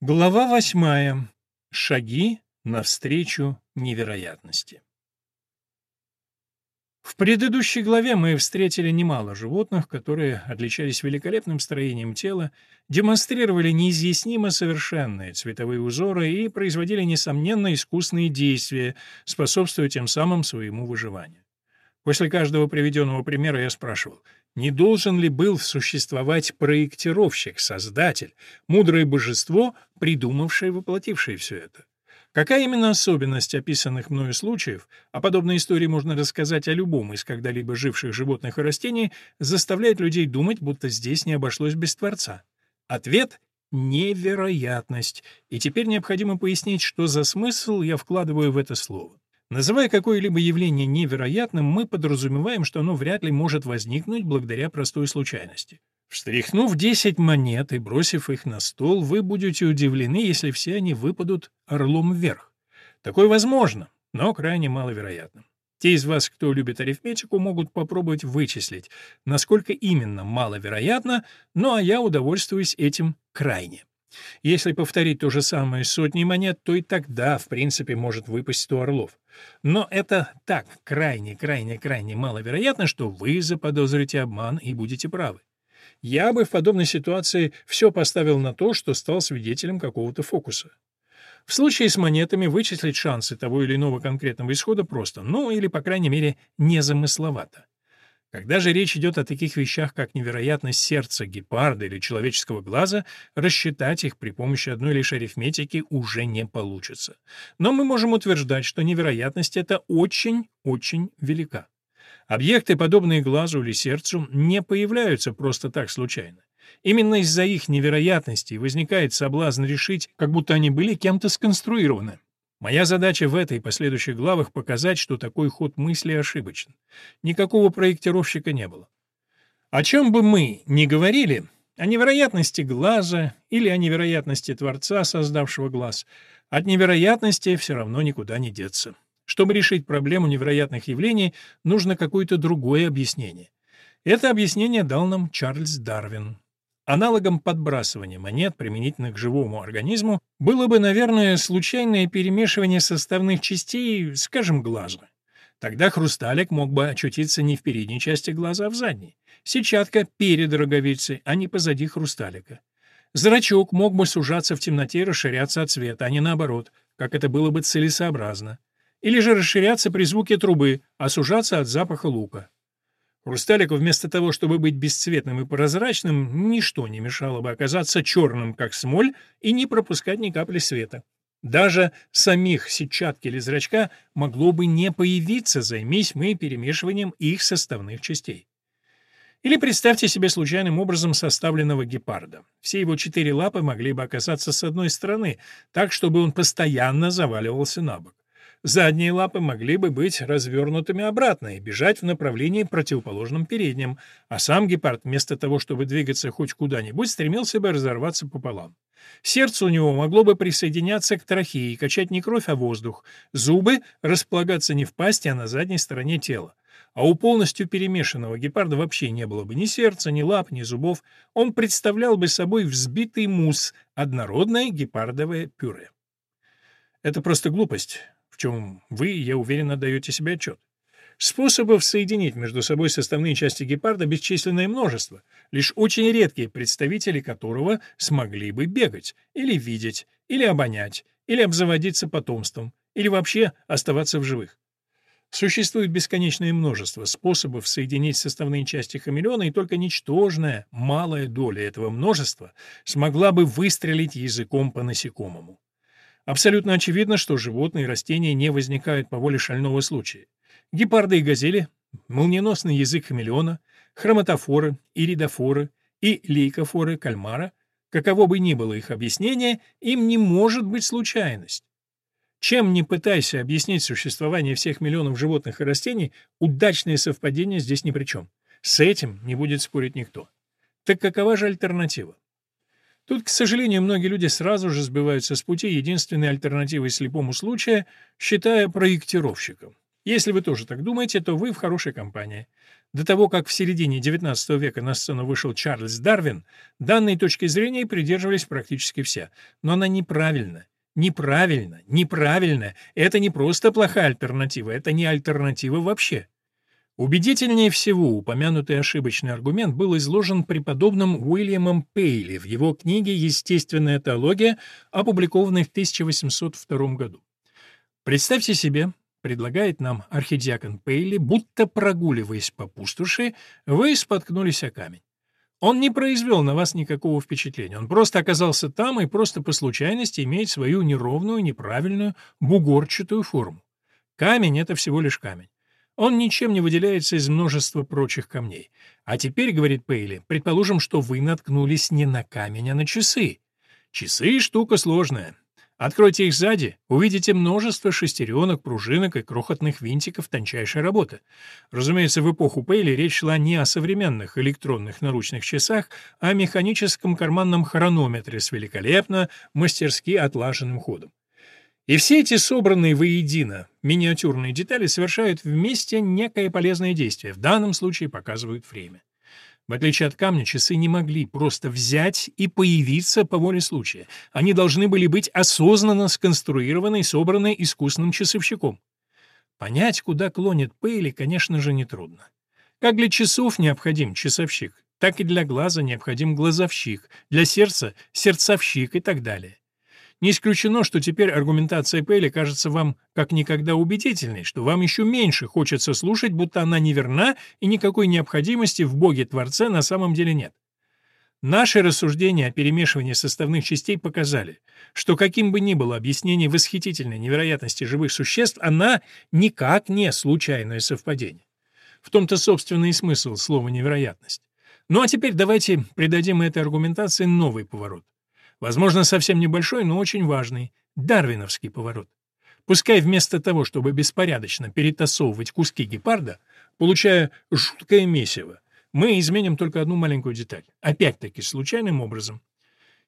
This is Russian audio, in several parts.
Глава восьмая. Шаги навстречу невероятности. В предыдущей главе мы встретили немало животных, которые отличались великолепным строением тела, демонстрировали неизъяснимо совершенные цветовые узоры и производили, несомненно, искусные действия, способствуя тем самым своему выживанию. После каждого приведенного примера я спрашивал, не должен ли был существовать проектировщик, создатель, мудрое божество, придумавшее и воплотившее все это? Какая именно особенность описанных мною случаев, а подобные истории можно рассказать о любом из когда-либо живших животных и растений, заставляет людей думать, будто здесь не обошлось без Творца? Ответ — невероятность, и теперь необходимо пояснить, что за смысл я вкладываю в это слово. Называя какое-либо явление невероятным, мы подразумеваем, что оно вряд ли может возникнуть благодаря простой случайности. Встряхнув 10 монет и бросив их на стол, вы будете удивлены, если все они выпадут орлом вверх. Такое возможно, но крайне маловероятно. Те из вас, кто любит арифметику, могут попробовать вычислить, насколько именно маловероятно, ну а я удовольствуюсь этим крайне. Если повторить то же самое с сотней монет, то и тогда, в принципе, может выпасть 100 орлов. Но это так крайне-крайне-крайне маловероятно, что вы заподозрите обман и будете правы. Я бы в подобной ситуации все поставил на то, что стал свидетелем какого-то фокуса. В случае с монетами вычислить шансы того или иного конкретного исхода просто, ну или, по крайней мере, незамысловато. Когда же речь идет о таких вещах, как невероятность сердца гепарда или человеческого глаза, рассчитать их при помощи одной лишь арифметики уже не получится. Но мы можем утверждать, что невероятность эта очень-очень велика. Объекты, подобные глазу или сердцу, не появляются просто так случайно. Именно из-за их невероятности возникает соблазн решить, как будто они были кем-то сконструированы. Моя задача в этой и последующих главах показать, что такой ход мысли ошибочен. Никакого проектировщика не было. О чем бы мы ни говорили, о невероятности глаза или о невероятности Творца, создавшего глаз, от невероятности все равно никуда не деться. Чтобы решить проблему невероятных явлений, нужно какое-то другое объяснение. Это объяснение дал нам Чарльз Дарвин. Аналогом подбрасывания монет, применительных к живому организму, было бы, наверное, случайное перемешивание составных частей, скажем, глаза. Тогда хрусталик мог бы очутиться не в передней части глаза, а в задней. Сетчатка перед роговицей, а не позади хрусталика. Зрачок мог бы сужаться в темноте и расширяться от света, а не наоборот, как это было бы целесообразно. Или же расширяться при звуке трубы, а сужаться от запаха лука. Хрусталику вместо того, чтобы быть бесцветным и прозрачным, ничто не мешало бы оказаться черным, как смоль, и не пропускать ни капли света. Даже самих сетчатки или зрачка могло бы не появиться, займись мы перемешиванием их составных частей. Или представьте себе случайным образом составленного гепарда. Все его четыре лапы могли бы оказаться с одной стороны, так, чтобы он постоянно заваливался на бок. Задние лапы могли бы быть развернутыми обратно и бежать в направлении противоположном передним, а сам гепард вместо того, чтобы двигаться хоть куда-нибудь, стремился бы разорваться пополам. Сердце у него могло бы присоединяться к трахее и качать не кровь, а воздух. Зубы располагаться не в пасти, а на задней стороне тела. А у полностью перемешанного гепарда вообще не было бы ни сердца, ни лап, ни зубов. Он представлял бы собой взбитый мусс, однородное гепардовое пюре. Это просто глупость чем вы, я уверен, отдаете себе отчет. Способов соединить между собой составные части гепарда бесчисленное множество, лишь очень редкие представители которого смогли бы бегать, или видеть, или обонять, или обзаводиться потомством, или вообще оставаться в живых. Существует бесконечное множество способов соединить составные части хамелеона, и только ничтожная, малая доля этого множества смогла бы выстрелить языком по насекомому. Абсолютно очевидно, что животные и растения не возникают по воле шального случая. Гепарды и газели, молниеносный язык хамелеона, хроматофоры, иридофоры и лейкофоры кальмара, каково бы ни было их объяснение, им не может быть случайность. Чем не пытайся объяснить существование всех миллионов животных и растений, удачное совпадение здесь ни при чем. С этим не будет спорить никто. Так какова же альтернатива? Тут, к сожалению, многие люди сразу же сбиваются с пути единственной альтернативой слепому случаю, считая проектировщиком. Если вы тоже так думаете, то вы в хорошей компании. До того, как в середине XIX века на сцену вышел Чарльз Дарвин, данной точки зрения придерживались практически все. Но она неправильна. Неправильно, неправильно. Это не просто плохая альтернатива, это не альтернатива вообще. Убедительнее всего упомянутый ошибочный аргумент был изложен преподобным Уильямом Пейли в его книге «Естественная теология», опубликованной в 1802 году. Представьте себе, предлагает нам архидиакон Пейли, будто прогуливаясь по пустоши, вы споткнулись о камень. Он не произвел на вас никакого впечатления, он просто оказался там и просто по случайности имеет свою неровную, неправильную, бугорчатую форму. Камень — это всего лишь камень. Он ничем не выделяется из множества прочих камней. А теперь, говорит Пейли, предположим, что вы наткнулись не на камень, а на часы. Часы — штука сложная. Откройте их сзади, увидите множество шестеренок, пружинок и крохотных винтиков тончайшей работы. Разумеется, в эпоху Пейли речь шла не о современных электронных наручных часах, а о механическом карманном хронометре с великолепно, мастерски отлаженным ходом. И все эти собранные воедино миниатюрные детали совершают вместе некое полезное действие, в данном случае показывают время. В отличие от камня, часы не могли просто взять и появиться по воле случая. Они должны были быть осознанно сконструированы и собраны искусным часовщиком. Понять, куда клонит Пейли, конечно же, нетрудно. Как для часов необходим часовщик, так и для глаза необходим глазовщик, для сердца — сердцовщик и так далее. Не исключено, что теперь аргументация Пейли кажется вам как никогда убедительной, что вам еще меньше хочется слушать, будто она неверна и никакой необходимости в Боге-творце на самом деле нет. Наши рассуждения о перемешивании составных частей показали, что каким бы ни было объяснение восхитительной невероятности живых существ, она никак не случайное совпадение. В том-то собственный смысл слова «невероятность». Ну а теперь давайте придадим этой аргументации новый поворот. Возможно, совсем небольшой, но очень важный — дарвиновский поворот. Пускай вместо того, чтобы беспорядочно перетасовывать куски гепарда, получая жуткое месиво, мы изменим только одну маленькую деталь. Опять-таки, случайным образом.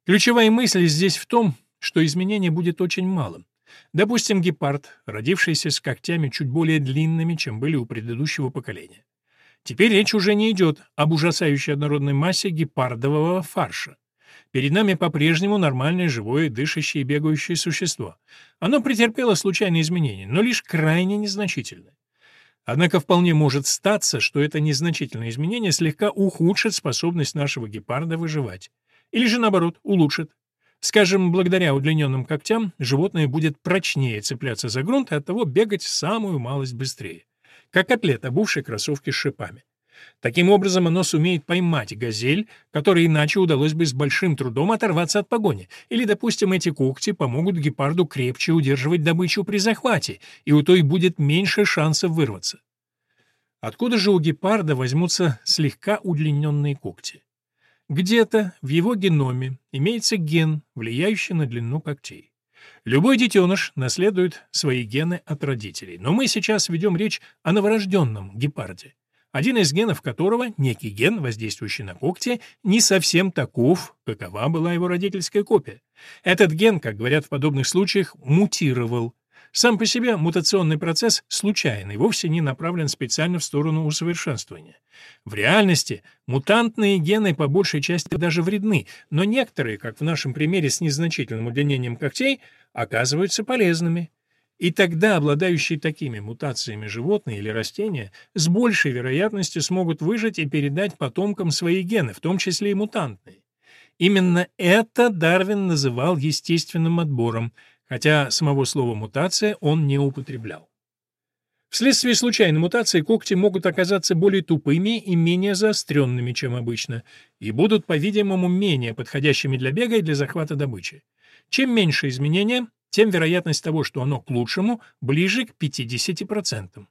Ключевая мысль здесь в том, что изменение будет очень малым. Допустим, гепард, родившийся с когтями чуть более длинными, чем были у предыдущего поколения. Теперь речь уже не идет об ужасающей однородной массе гепардового фарша. Перед нами по-прежнему нормальное, живое, дышащее и бегающее существо. Оно претерпело случайные изменения, но лишь крайне незначительные. Однако вполне может статься, что это незначительное изменение слегка ухудшит способность нашего гепарда выживать. Или же, наоборот, улучшит. Скажем, благодаря удлиненным когтям животное будет прочнее цепляться за грунт и оттого бегать самую малость быстрее. Как атлет, обувший кроссовки с шипами. Таким образом, оно сумеет поймать газель, которой иначе удалось бы с большим трудом оторваться от погони. Или, допустим, эти когти помогут гепарду крепче удерживать добычу при захвате, и у той будет меньше шансов вырваться. Откуда же у гепарда возьмутся слегка удлиненные когти? Где-то в его геноме имеется ген, влияющий на длину когтей. Любой детеныш наследует свои гены от родителей, но мы сейчас ведем речь о новорожденном гепарде один из генов которого, некий ген, воздействующий на когти, не совсем таков, какова была его родительская копия. Этот ген, как говорят в подобных случаях, мутировал. Сам по себе мутационный процесс случайный, вовсе не направлен специально в сторону усовершенствования. В реальности мутантные гены по большей части даже вредны, но некоторые, как в нашем примере с незначительным удлинением когтей, оказываются полезными. И тогда обладающие такими мутациями животные или растения с большей вероятностью смогут выжить и передать потомкам свои гены, в том числе и мутантные. Именно это Дарвин называл естественным отбором, хотя самого слова «мутация» он не употреблял. Вследствие случайной мутации когти могут оказаться более тупыми и менее заостренными, чем обычно, и будут, по-видимому, менее подходящими для бега и для захвата добычи. Чем меньше изменения, тем вероятность того, что оно к лучшему, ближе к 50%.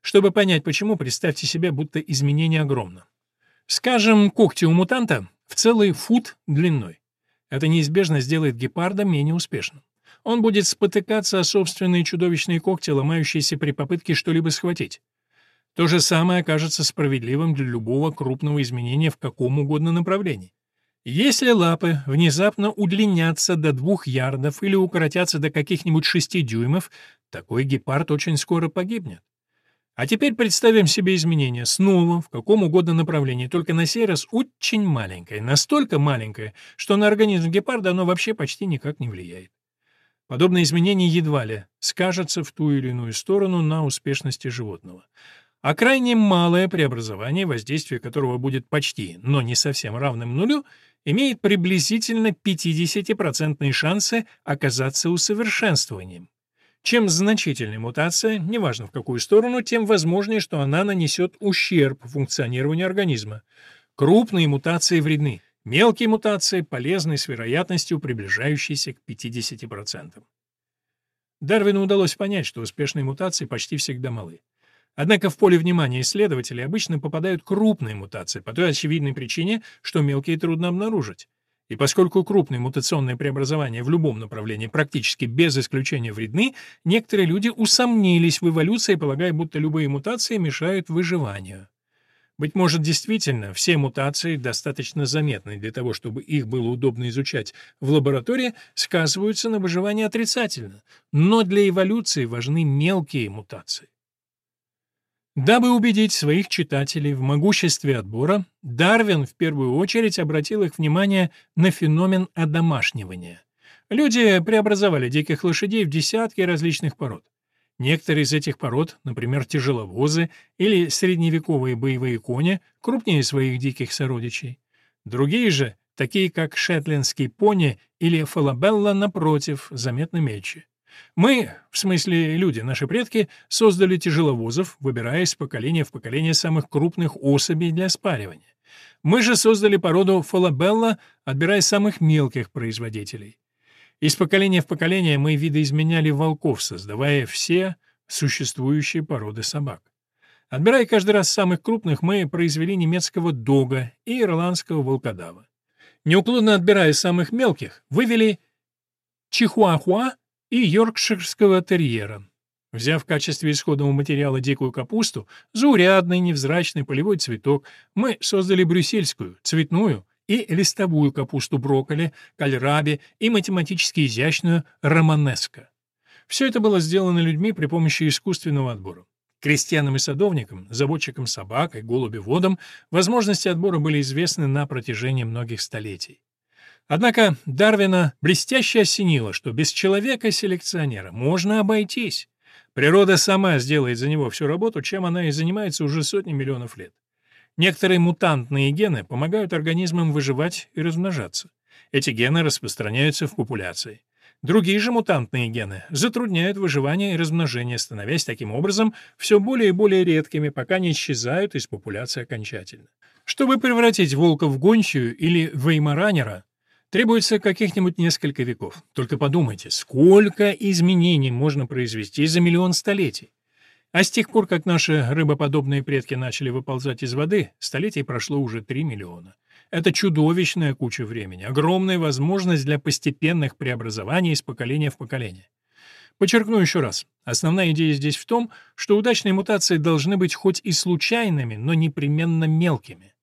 Чтобы понять почему, представьте себе, будто изменение огромно. Скажем, когти у мутанта в целый фут длиной. Это неизбежно сделает гепарда менее успешным. Он будет спотыкаться о собственные чудовищные когти, ломающиеся при попытке что-либо схватить. То же самое окажется справедливым для любого крупного изменения в каком угодно направлении. Если лапы внезапно удлинятся до двух ярдов или укоротятся до каких-нибудь шести дюймов, такой гепард очень скоро погибнет. А теперь представим себе изменение снова в каком угодно направлении, только на сей раз очень маленькое, настолько маленькое, что на организм гепарда оно вообще почти никак не влияет. Подобное изменение едва ли скажется в ту или иную сторону на успешности животного. А крайне малое преобразование, воздействие которого будет почти, но не совсем равным нулю, имеет приблизительно 50% шансы оказаться усовершенствованием. Чем значительнее мутация, неважно в какую сторону, тем возможнее, что она нанесет ущерб функционированию организма. Крупные мутации вредны, мелкие мутации полезны с вероятностью, приближающейся к 50%. Дарвину удалось понять, что успешные мутации почти всегда малы. Однако в поле внимания исследователей обычно попадают крупные мутации по той очевидной причине, что мелкие трудно обнаружить. И поскольку крупные мутационные преобразования в любом направлении практически без исключения вредны, некоторые люди усомнились в эволюции, полагая, будто любые мутации мешают выживанию. Быть может, действительно, все мутации, достаточно заметны для того, чтобы их было удобно изучать в лаборатории, сказываются на выживании отрицательно, но для эволюции важны мелкие мутации. Дабы убедить своих читателей в могуществе отбора, Дарвин в первую очередь обратил их внимание на феномен одомашнивания. Люди преобразовали диких лошадей в десятки различных пород. Некоторые из этих пород, например, тяжеловозы или средневековые боевые кони, крупнее своих диких сородичей. Другие же, такие как шетлендский пони или фалабелла, напротив, заметно мельче. Мы, в смысле люди, наши предки, создали тяжеловозов, выбирая из поколения в поколение самых крупных особей для спаривания. Мы же создали породу фалабелла, отбирая самых мелких производителей. Из поколения в поколение мы видоизменяли волков, создавая все существующие породы собак. Отбирая каждый раз самых крупных, мы произвели немецкого дога и ирландского волкодава. Неуклонно отбирая самых мелких, вывели чихуахуа и йоркширского терьера. Взяв в качестве исходного материала дикую капусту, заурядный невзрачный полевой цветок, мы создали брюссельскую, цветную и листовую капусту брокколи, кальраби и математически изящную романеско. Все это было сделано людьми при помощи искусственного отбора. Крестьянам и садовникам, заводчикам собак и голубеводам возможности отбора были известны на протяжении многих столетий. Однако Дарвина блестяще осенило, что без человека-селекционера можно обойтись. Природа сама сделает за него всю работу, чем она и занимается уже сотни миллионов лет. Некоторые мутантные гены помогают организмам выживать и размножаться. Эти гены распространяются в популяции. Другие же мутантные гены затрудняют выживание и размножение, становясь таким образом все более и более редкими, пока не исчезают из популяции окончательно. Чтобы превратить волка в гончую или веймаранера, Требуется каких-нибудь несколько веков. Только подумайте, сколько изменений можно произвести за миллион столетий. А с тех пор, как наши рыбоподобные предки начали выползать из воды, столетий прошло уже 3 миллиона. Это чудовищная куча времени, огромная возможность для постепенных преобразований из поколения в поколение. Подчеркну еще раз. Основная идея здесь в том, что удачные мутации должны быть хоть и случайными, но непременно мелкими.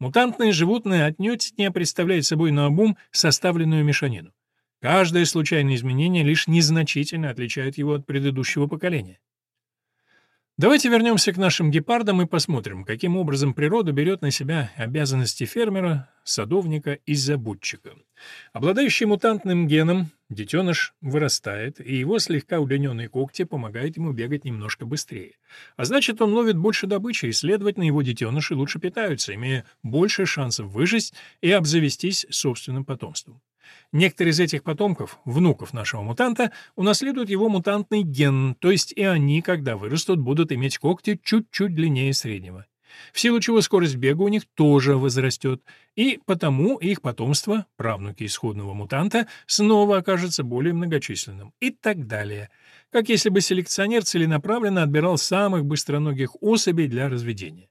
Мутантное животное отнюдь не представляет собой наобум составленную мешанину. Каждое случайное изменение лишь незначительно отличает его от предыдущего поколения. Давайте вернемся к нашим гепардам и посмотрим, каким образом природа берет на себя обязанности фермера, садовника и забудчика. Обладающий мутантным геном, детеныш вырастает, и его слегка удлиненные когти помогают ему бегать немножко быстрее. А значит, он ловит больше добычи, и, следовательно, его детеныши лучше питаются, имея больше шансов выжить и обзавестись собственным потомством. Некоторые из этих потомков, внуков нашего мутанта, унаследуют его мутантный ген, то есть и они, когда вырастут, будут иметь когти чуть-чуть длиннее среднего. В силу чего скорость бега у них тоже возрастет, и потому их потомство, правнуки исходного мутанта, снова окажется более многочисленным, и так далее. Как если бы селекционер целенаправленно отбирал самых быстроногих особей для разведения.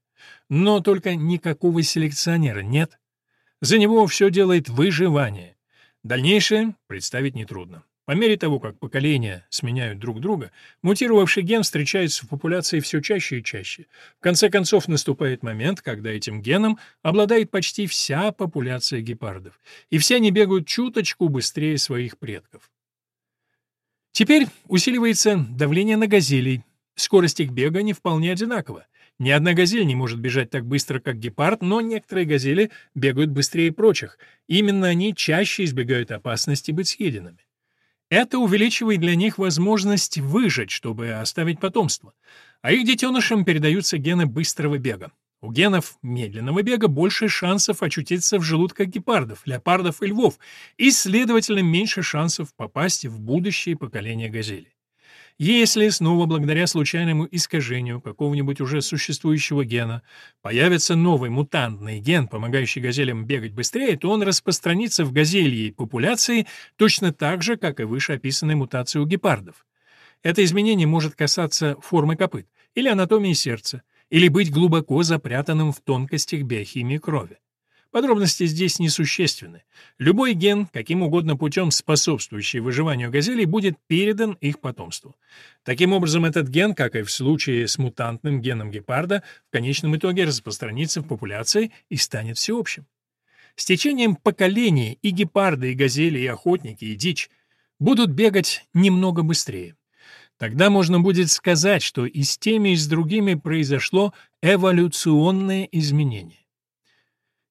Но только никакого селекционера нет. За него все делает выживание. Дальнейшее представить нетрудно. По мере того, как поколения сменяют друг друга, мутировавший ген встречается в популяции все чаще и чаще. В конце концов наступает момент, когда этим геном обладает почти вся популяция гепардов, и все они бегают чуточку быстрее своих предков. Теперь усиливается давление на газелей. скорость их бега не вполне одинакова. Ни одна газель не может бежать так быстро, как гепард, но некоторые газели бегают быстрее прочих. Именно они чаще избегают опасности быть съеденными. Это увеличивает для них возможность выжить, чтобы оставить потомство. А их детенышам передаются гены быстрого бега. У генов медленного бега больше шансов очутиться в желудках гепардов, леопардов и львов, и, следовательно, меньше шансов попасть в будущее поколение газелей. Если снова благодаря случайному искажению какого-нибудь уже существующего гена появится новый мутантный ген, помогающий газелям бегать быстрее, то он распространится в газельей популяции точно так же, как и вышеописанная мутация у гепардов. Это изменение может касаться формы копыт или анатомии сердца, или быть глубоко запрятанным в тонкостях биохимии крови. Подробности здесь несущественны. Любой ген, каким угодно путем способствующий выживанию газелей, будет передан их потомству. Таким образом, этот ген, как и в случае с мутантным геном гепарда, в конечном итоге распространится в популяции и станет всеобщим. С течением поколений и гепарды, и газели, и охотники, и дичь будут бегать немного быстрее. Тогда можно будет сказать, что и с теми, и с другими произошло эволюционное изменение.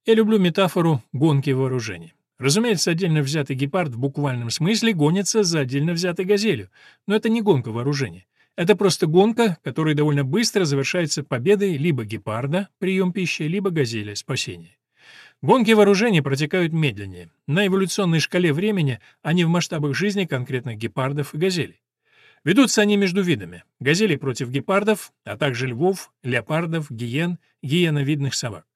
Я люблю метафору гонки вооружений. Разумеется, отдельно взятый гепард в буквальном смысле гонится за отдельно взятой газелью, но это не гонка вооружений. Это просто гонка, которая довольно быстро завершается победой либо гепарда, прием пищи, либо газели, спасение. Гонки вооружений протекают медленнее. На эволюционной шкале времени, а не в масштабах жизни конкретных гепардов и газелей. Ведутся они между видами. Газели против гепардов, а также львов, леопардов, гиен, гиеновидных собак.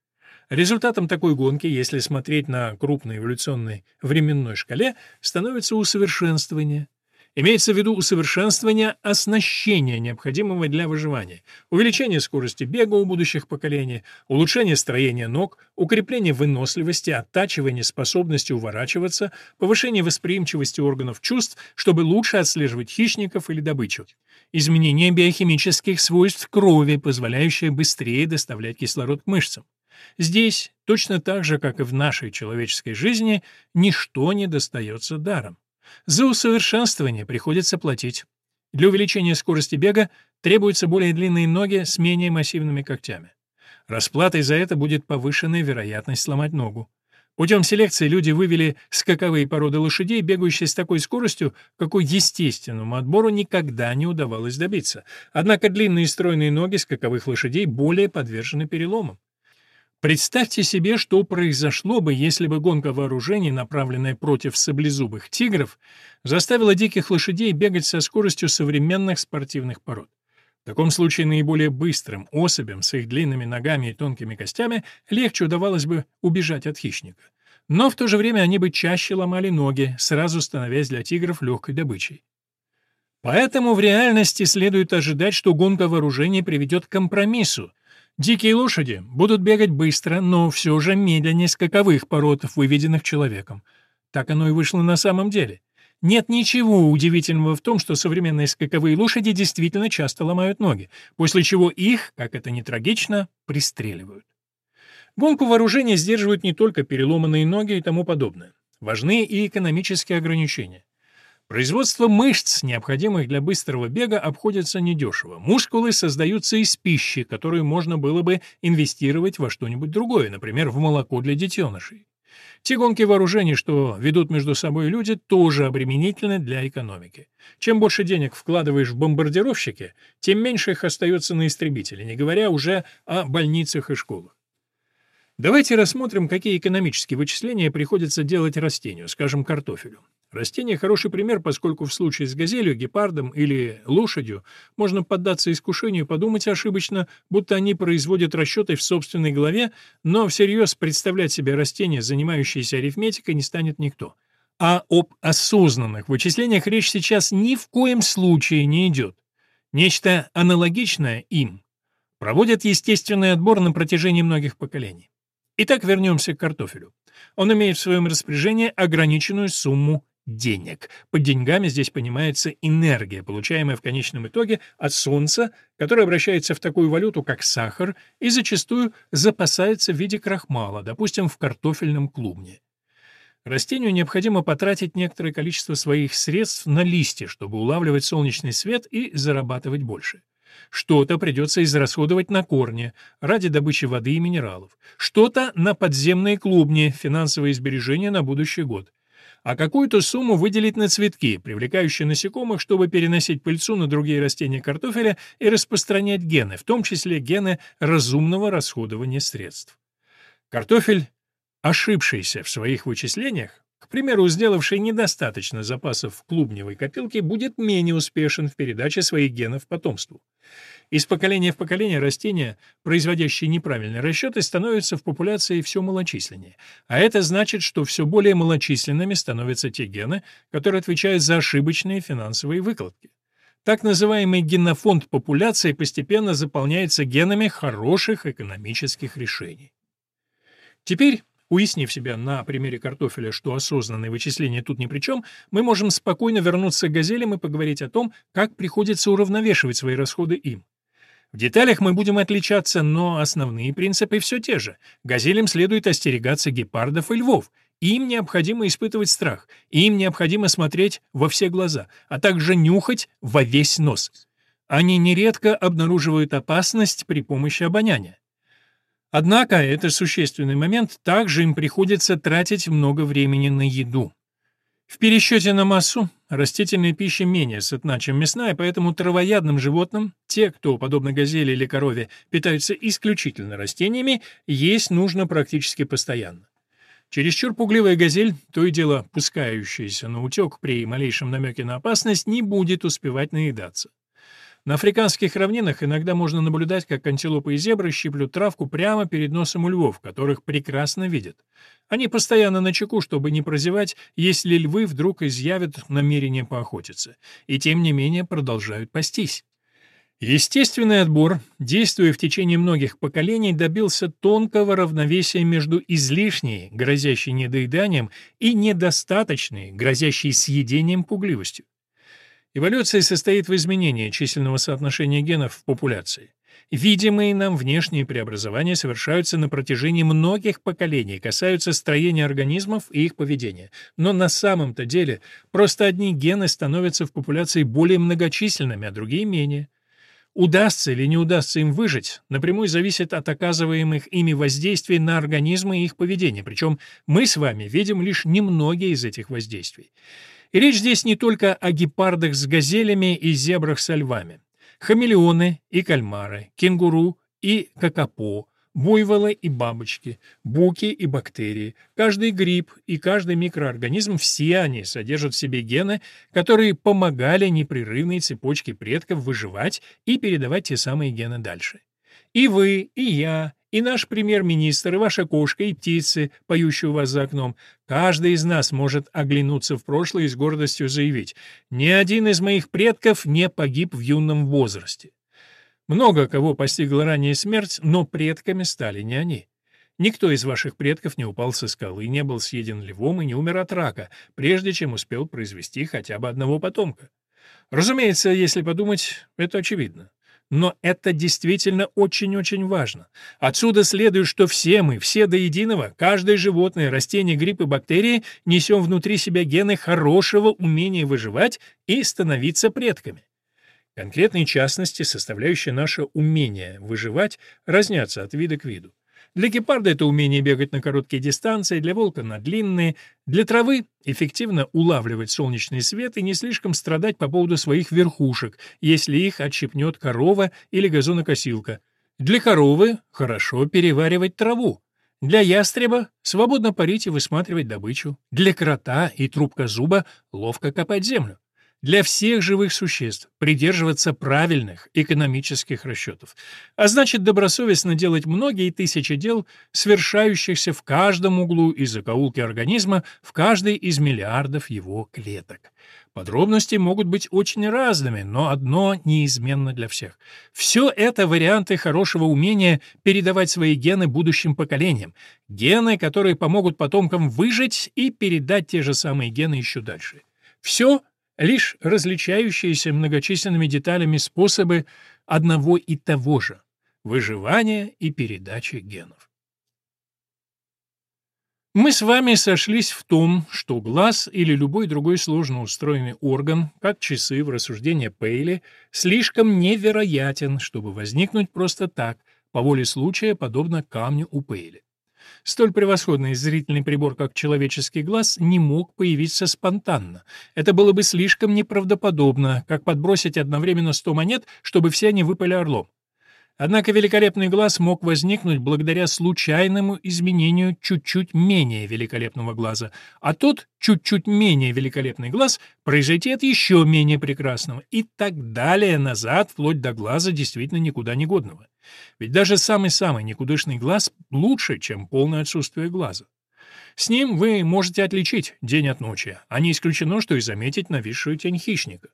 Результатом такой гонки, если смотреть на крупной эволюционной временной шкале, становится усовершенствование. Имеется в виду усовершенствование оснащения, необходимого для выживания, увеличение скорости бега у будущих поколений, улучшение строения ног, укрепление выносливости, оттачивание способности уворачиваться, повышение восприимчивости органов чувств, чтобы лучше отслеживать хищников или добычу, изменение биохимических свойств крови, позволяющее быстрее доставлять кислород к мышцам. Здесь, точно так же, как и в нашей человеческой жизни, ничто не достается даром. За усовершенствование приходится платить. Для увеличения скорости бега требуются более длинные ноги с менее массивными когтями. Расплатой за это будет повышенная вероятность сломать ногу. Путем селекции люди вывели скаковые породы лошадей, бегающие с такой скоростью, какой естественному отбору никогда не удавалось добиться. Однако длинные стройные ноги скаковых лошадей более подвержены переломам. Представьте себе, что произошло бы, если бы гонка вооружений, направленная против саблезубых тигров, заставила диких лошадей бегать со скоростью современных спортивных пород. В таком случае наиболее быстрым особям с их длинными ногами и тонкими костями легче удавалось бы убежать от хищника. Но в то же время они бы чаще ломали ноги, сразу становясь для тигров легкой добычей. Поэтому в реальности следует ожидать, что гонка вооружений приведет к компромиссу, Дикие лошади будут бегать быстро, но все же медленнее скаковых пород, выведенных человеком. Так оно и вышло на самом деле. Нет ничего удивительного в том, что современные скаковые лошади действительно часто ломают ноги, после чего их, как это не трагично, пристреливают. Гонку вооружения сдерживают не только переломанные ноги и тому подобное. Важны и экономические ограничения. Производство мышц, необходимых для быстрого бега, обходится недешево. Мускулы создаются из пищи, которую можно было бы инвестировать во что-нибудь другое, например, в молоко для детенышей. Те гонки вооружений, что ведут между собой люди, тоже обременительны для экономики. Чем больше денег вкладываешь в бомбардировщики, тем меньше их остается на истребителе, не говоря уже о больницах и школах. Давайте рассмотрим, какие экономические вычисления приходится делать растению, скажем, картофелю. Растение – хороший пример, поскольку в случае с газелью, гепардом или лошадью можно поддаться искушению подумать ошибочно, будто они производят расчеты в собственной голове, но всерьез представлять себе растение, занимающееся арифметикой, не станет никто. А об осознанных вычислениях речь сейчас ни в коем случае не идет. Нечто аналогичное им проводят естественный отбор на протяжении многих поколений. Итак, вернемся к картофелю. Он имеет в своем распоряжении ограниченную сумму денег. Под деньгами здесь понимается энергия, получаемая в конечном итоге от солнца, которое обращается в такую валюту, как сахар, и зачастую запасается в виде крахмала, допустим, в картофельном клубне. Растению необходимо потратить некоторое количество своих средств на листья, чтобы улавливать солнечный свет и зарабатывать больше. Что-то придется израсходовать на корни ради добычи воды и минералов. Что-то на подземные клубни, финансовые сбережения на будущий год. А какую-то сумму выделить на цветки, привлекающие насекомых, чтобы переносить пыльцу на другие растения картофеля и распространять гены, в том числе гены разумного расходования средств. Картофель, ошибшийся в своих вычислениях, к примеру, сделавший недостаточно запасов в клубневой копилке, будет менее успешен в передаче своих генов потомству. Из поколения в поколение растения, производящие неправильные расчеты, становятся в популяции все малочисленнее. А это значит, что все более малочисленными становятся те гены, которые отвечают за ошибочные финансовые выкладки. Так называемый генофонд популяции постепенно заполняется генами хороших экономических решений. Теперь Уяснив себя на примере картофеля, что осознанные вычисления тут ни при чем, мы можем спокойно вернуться к газелям и поговорить о том, как приходится уравновешивать свои расходы им. В деталях мы будем отличаться, но основные принципы все те же. Газелям следует остерегаться гепардов и львов. Им необходимо испытывать страх, им необходимо смотреть во все глаза, а также нюхать во весь нос. Они нередко обнаруживают опасность при помощи обоняния. Однако, это существенный момент, также им приходится тратить много времени на еду. В пересчете на массу растительная пища менее сытна, чем мясная, поэтому травоядным животным, те, кто, подобно газели или корове, питаются исключительно растениями, есть нужно практически постоянно. Чересчур пугливая газель, то и дело пускающаяся на утек при малейшем намеке на опасность, не будет успевать наедаться. На африканских равнинах иногда можно наблюдать, как антилопы и зебры щиплют травку прямо перед носом у львов, которых прекрасно видят. Они постоянно на чеку, чтобы не прозевать, если львы вдруг изъявят намерение поохотиться, и тем не менее продолжают пастись. Естественный отбор, действуя в течение многих поколений, добился тонкого равновесия между излишней, грозящей недоеданием, и недостаточной, грозящей съедением пугливостью. Эволюция состоит в изменении численного соотношения генов в популяции. Видимые нам внешние преобразования совершаются на протяжении многих поколений, касаются строения организмов и их поведения. Но на самом-то деле просто одни гены становятся в популяции более многочисленными, а другие — менее. Удастся или не удастся им выжить, напрямую зависит от оказываемых ими воздействий на организмы и их поведение, причем мы с вами видим лишь немногие из этих воздействий. И речь здесь не только о гепардах с газелями и зебрах со львами. Хамелеоны и кальмары, кенгуру и какапо, буйволы и бабочки, буки и бактерии, каждый гриб и каждый микроорганизм, все они содержат в себе гены, которые помогали непрерывной цепочке предков выживать и передавать те самые гены дальше. И вы, и я, и наш премьер-министр, и ваша кошка, и птицы, поющие у вас за окном. Каждый из нас может оглянуться в прошлое и с гордостью заявить, «Ни один из моих предков не погиб в юном возрасте». Много кого постигла ранее смерть, но предками стали не они. Никто из ваших предков не упал со скалы, не был съеден львом и не умер от рака, прежде чем успел произвести хотя бы одного потомка. Разумеется, если подумать, это очевидно. Но это действительно очень-очень важно. Отсюда следует, что все мы, все до единого, каждое животное, растение, гриб и бактерии несем внутри себя гены хорошего умения выживать и становиться предками. Конкретные частности, составляющие наше умение выживать, разнятся от вида к виду. Для гепарда это умение бегать на короткие дистанции, для волка — на длинные, для травы — эффективно улавливать солнечный свет и не слишком страдать по поводу своих верхушек, если их отщипнет корова или газонокосилка. Для коровы — хорошо переваривать траву. Для ястреба — свободно парить и высматривать добычу. Для крота и трубка зуба — ловко копать землю для всех живых существ придерживаться правильных экономических расчетов, а значит добросовестно делать многие тысячи дел, совершающихся в каждом углу и закоулке организма, в каждой из миллиардов его клеток. Подробности могут быть очень разными, но одно неизменно для всех. Все это варианты хорошего умения передавать свои гены будущим поколениям, гены, которые помогут потомкам выжить и передать те же самые гены еще дальше. Все — лишь различающиеся многочисленными деталями способы одного и того же — выживания и передачи генов. Мы с вами сошлись в том, что глаз или любой другой сложно устроенный орган, как часы в рассуждении Пейли, слишком невероятен, чтобы возникнуть просто так, по воле случая, подобно камню у Пейли. Столь превосходный зрительный прибор, как человеческий глаз, не мог появиться спонтанно. Это было бы слишком неправдоподобно, как подбросить одновременно сто монет, чтобы все они выпали орлом. Однако великолепный глаз мог возникнуть благодаря случайному изменению чуть-чуть менее великолепного глаза, а тот чуть-чуть менее великолепный глаз произойти от еще менее прекрасного, и так далее назад, вплоть до глаза действительно никуда не годного. Ведь даже самый-самый никудышный глаз лучше, чем полное отсутствие глаза. С ним вы можете отличить день от ночи, а не исключено, что и заметить нависшую тень хищника.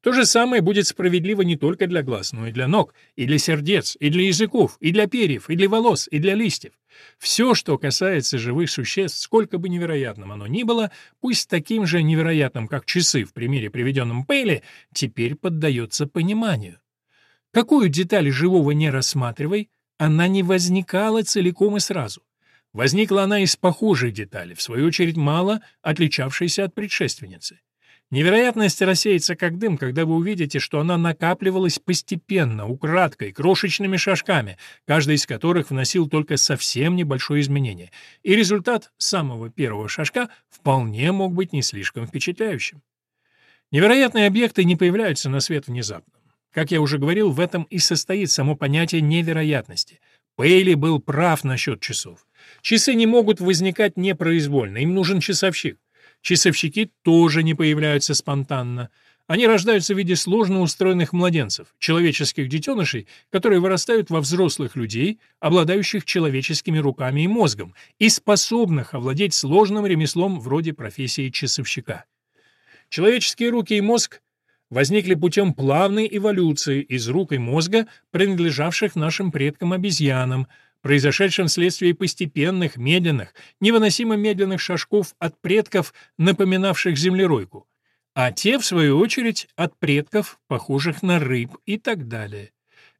То же самое будет справедливо не только для глаз, но и для ног, и для сердец, и для языков, и для перьев, и для волос, и для листьев. Все, что касается живых существ, сколько бы невероятным оно ни было, пусть таким же невероятным, как часы в примере, приведенном Пейли, теперь поддается пониманию. Какую деталь живого не рассматривай, она не возникала целиком и сразу. Возникла она из похожей детали, в свою очередь мало отличавшейся от предшественницы. Невероятность рассеется как дым, когда вы увидите, что она накапливалась постепенно, украдкой, крошечными шажками, каждый из которых вносил только совсем небольшое изменение, и результат самого первого шажка вполне мог быть не слишком впечатляющим. Невероятные объекты не появляются на свет внезапно. Как я уже говорил, в этом и состоит само понятие невероятности. Пейли был прав насчет часов. Часы не могут возникать непроизвольно, им нужен часовщик. Часовщики тоже не появляются спонтанно. Они рождаются в виде сложно устроенных младенцев, человеческих детенышей, которые вырастают во взрослых людей, обладающих человеческими руками и мозгом, и способных овладеть сложным ремеслом вроде профессии часовщика. Человеческие руки и мозг возникли путем плавной эволюции из рук и мозга, принадлежавших нашим предкам-обезьянам, произошедшем вследствие постепенных, медленных, невыносимо медленных шажков от предков, напоминавших землеройку, а те, в свою очередь, от предков, похожих на рыб и так далее.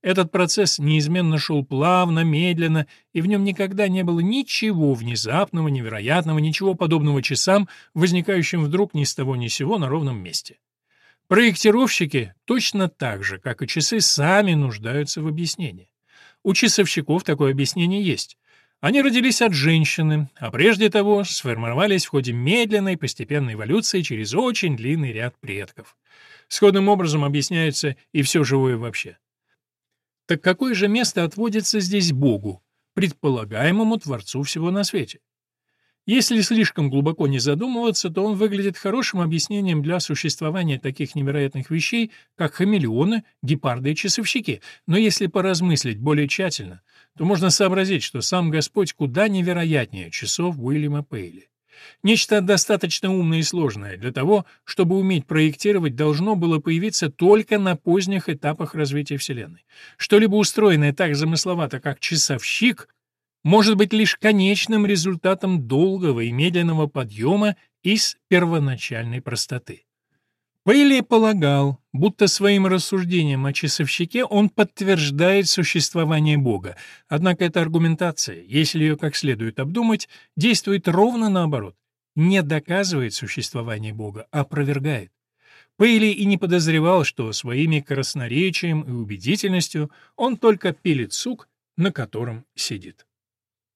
Этот процесс неизменно шел плавно, медленно, и в нем никогда не было ничего внезапного, невероятного, ничего подобного часам, возникающим вдруг ни с того ни сего на ровном месте. Проектировщики точно так же, как и часы, сами нуждаются в объяснении. У часовщиков такое объяснение есть. Они родились от женщины, а прежде того сформировались в ходе медленной постепенной эволюции через очень длинный ряд предков. Сходным образом объясняется и все живое вообще. Так какое же место отводится здесь Богу, предполагаемому Творцу всего на свете? Если слишком глубоко не задумываться, то он выглядит хорошим объяснением для существования таких невероятных вещей, как хамелеоны, гепарды и часовщики. Но если поразмыслить более тщательно, то можно сообразить, что сам Господь куда невероятнее часов Уильяма Пейли. Нечто достаточно умное и сложное для того, чтобы уметь проектировать, должно было появиться только на поздних этапах развития Вселенной. Что-либо устроенное так замысловато, как часовщик, может быть лишь конечным результатом долгого и медленного подъема из первоначальной простоты. Пейли полагал, будто своим рассуждением о часовщике он подтверждает существование Бога, однако эта аргументация, если ее как следует обдумать, действует ровно наоборот, не доказывает существование Бога, а опровергает. Пейли и не подозревал, что своими красноречием и убедительностью он только пилит сук, на котором сидит.